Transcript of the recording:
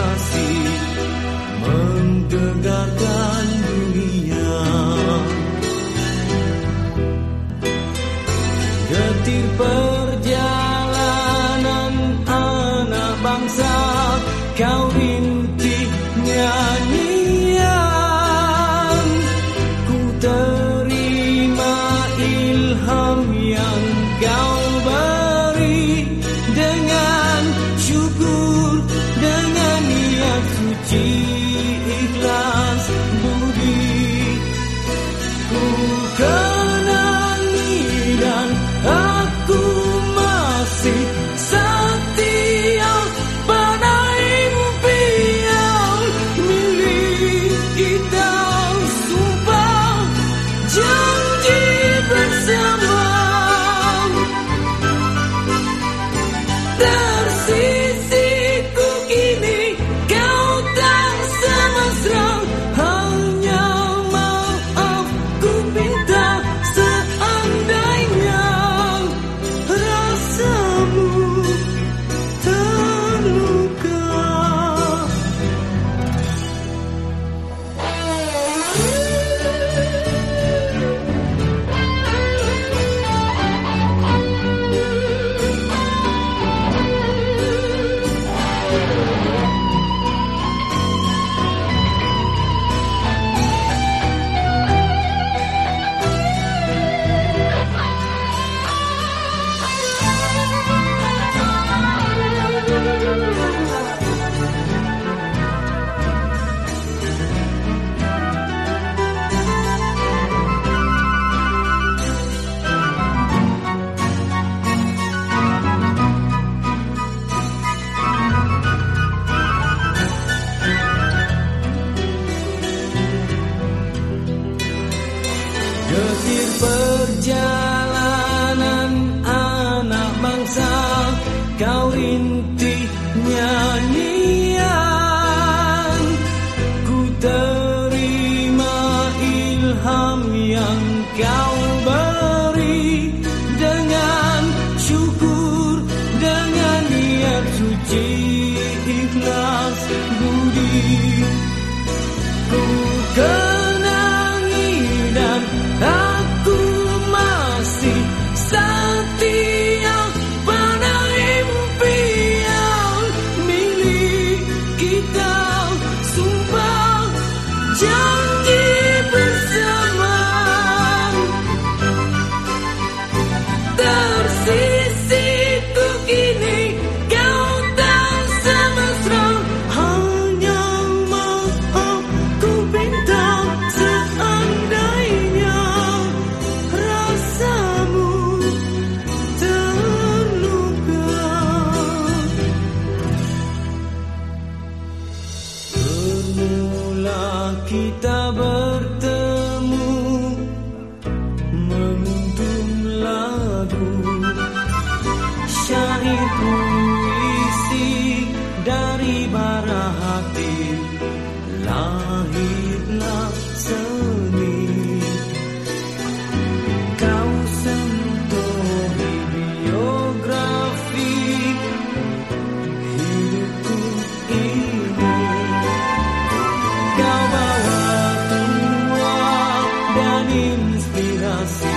kasih dunia. suci ikhlas budi. Ku kenangi dan aku masih setia pada impian milik kita. Sumpah janji bersama kau rinti nyanyian ku terima ilham yang kau inspiración.